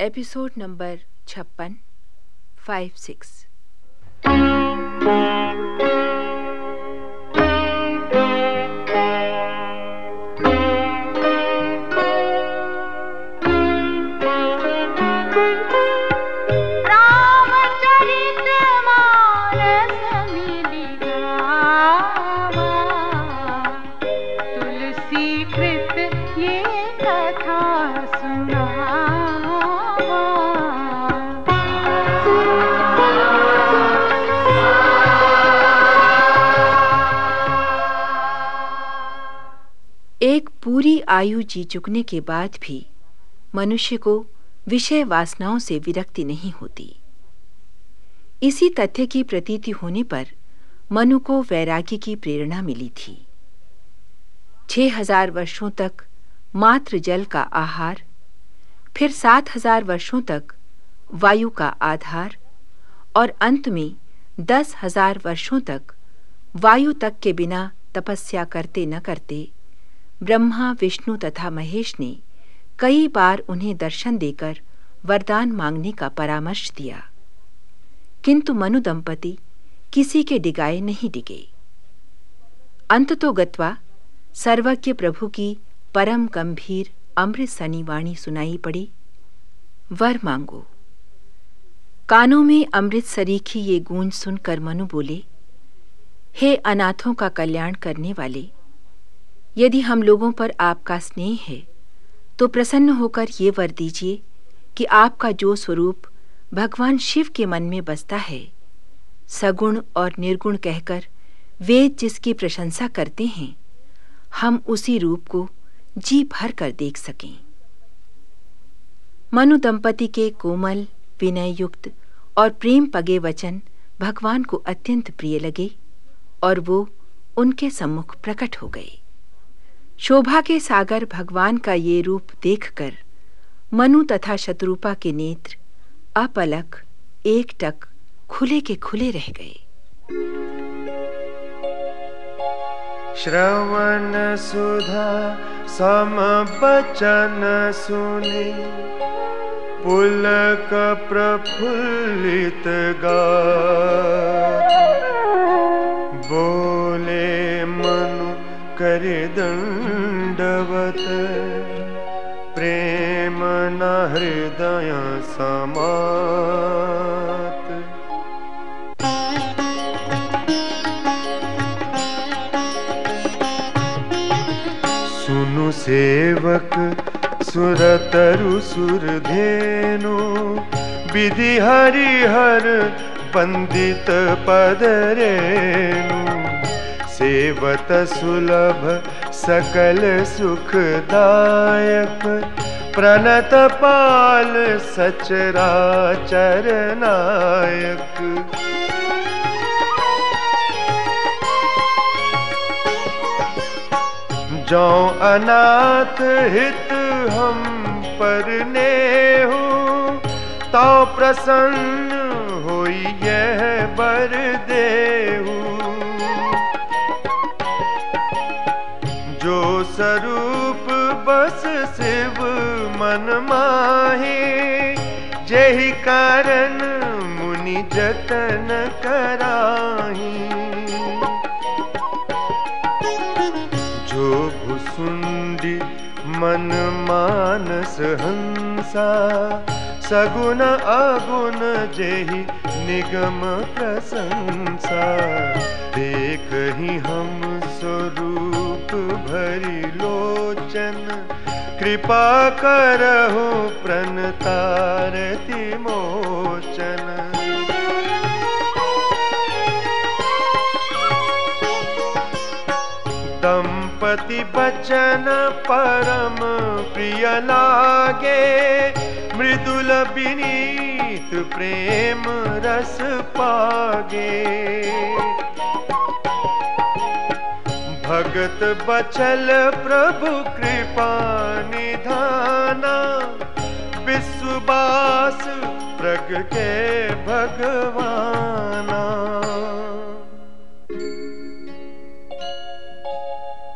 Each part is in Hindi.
एपिसोड नंबर छप्पन फाइव सिक्स पूरी आयु जी चुकने के बाद भी मनुष्य को विषय वासनाओं से विरक्ति नहीं होती। इसी तथ्य की प्रतीति होने पर मनु को वैराग्य की प्रेरणा मिली थी। छह हज़ार वर्षों तक मात्र जल का आहार, फिर सात हज़ार वर्षों तक वायु का आधार और अंत में दस हज़ार वर्षों तक वायु तक के बिना तपस्या करते न करते ब्रह्मा, विष्णु तथा महेश ने कई बार उन्हें दर्शन देकर वरदान मांगने का परामर्श दिया। किंतु मनु दंपति किसी के डिगाए नहीं डिगे। अंत तो गत्वा सर्वज्ञ प्रभु की परम गंभीर अमृत सनी वाणी सुनाई पड़ी। वर मांगो, कानों में अमृत सरीखी ये गूंज सुनकर मनु बोले, हे अनाथों का कल्याण करने वाले यदि हम लोगों पर आपका स्नेह है तो प्रसन्न होकर ये वर दीजिए कि आपका जो स्वरूप भगवान शिव के मन में बसता है, सगुण और निर्गुण कहकर वेद जिसकी प्रशंसा करते हैं, हम उसी रूप को जी भर कर देख सकें। मनु दंपति के कोमल विनय युक्त और प्रेम पगे वचन भगवान को अत्यंत प्रिय लगे और वो उनके सम्मुख प्रकट हो गए। शोभा के सागर भगवान का ये रूप देखकर मनु तथा शत्रुपा के नेत्र अपलक एक टक खुले के खुले रह गए। श्रवण सुधा सम बचन सुने, पुलक प्रफुल्लित गा बोले मनु कर दंडवत। प्रेम न हृदय समात। सुनु सेवक सुरतरु सुरधेनु विधि हरिहर पंडित पदरेनु सेवत सुलभ, सकल सुखदायक। प्रणत पाल, सचराचर नायक। जो अनाथ हित हम पर ने हूँ तो प्रसन्न होई यह बर देहू। स्वरूप बस शिव मन माहे। जही कारण मुनि जतन कराही। जो भुसुंडी मन मानस हंसा। सगुण अगुण जही निगम प्रशंसा। देख ही हम स्वरूप भरी लोचन, कृपा करहु प्रणतारति मोचन। दंपति बचन परम प्रिय लागे, मृदुल विनीत प्रेम रस पागे। भगत बचल प्रभु कृपा निधाना। विश्वास प्रग के भगवाना।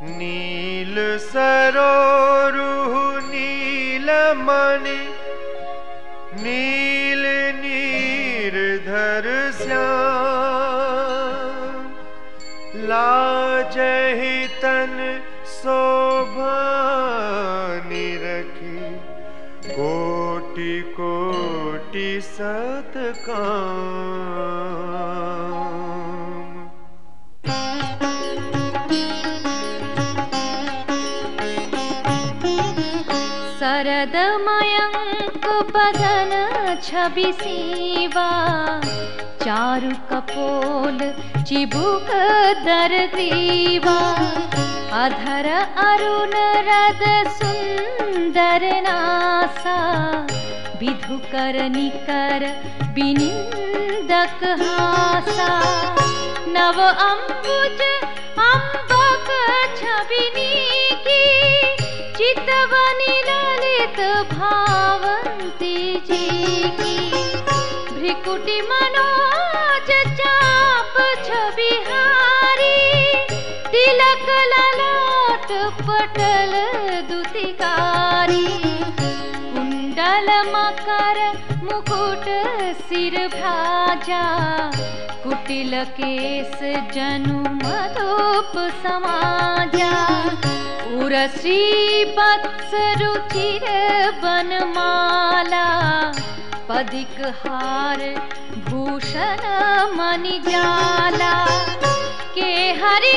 नील सरोरु नीलमणि। नील लाजहि शोभा निरखी। कोटि कोटि सतकाम। शरदमयङ्क बदन छवि सीवा। चारु कपोल चिबुक दर ग्रीवा अधर अरुण रद सुन्दर नासा विधु कर निकर बिनिंदक हासा नव अम्बुज पटल दुतिकारी कुंडल मकर मुकुट सिर भ्राजा कुटिल केस जनु मधुप समाजा। उरसी वत्स रुचिर बनमाला पदिक हार भूषण मणिजाला। के हरि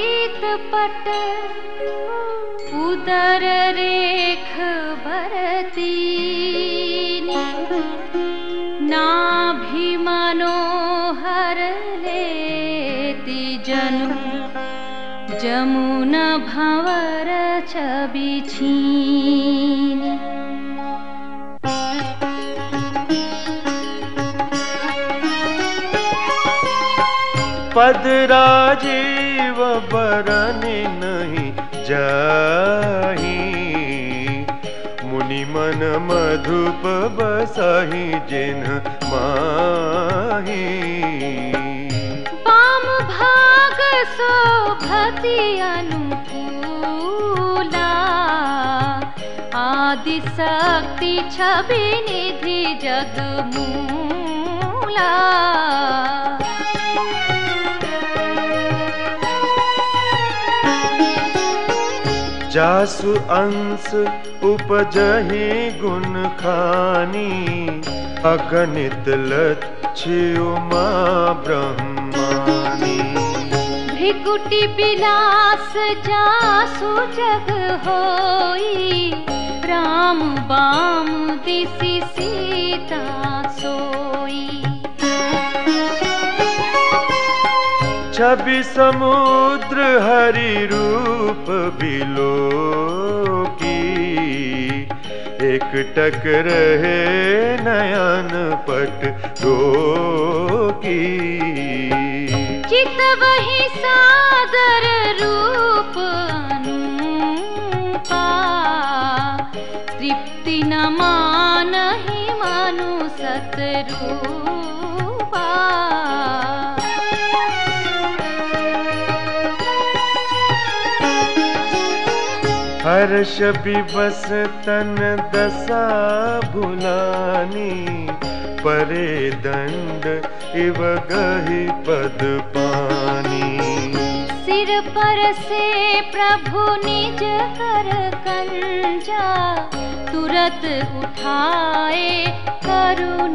पट उदर रेख भरती नाभि मनोहर लेति जनु। जमुना भंवर छवि पद राजीव बरन नहीं जाही। मुनि मन मधुप बसही जिन माही। पाम भाग शोभति अनुकूला। आदि शक्ति छवि निधि जगमूला जासु अंश उपजही गुण खानी, अगणित लक्ष्य उमा ब्रह्मानी। भृकुटि विलास जासु जग होई, राम बाम दिसि सीता छवि समुद्र हरि रूप बिलो की एक टक रहे नयन पट दो की चित वही सागर रूप तृप्ति न मानहि मनु सतरूपा। हर्ष विवस तन दशा भुलानी, परे दंड इव गहि पद पानी। सिर पर से प्रभु निज कर कंजा, तुरत उठाए करु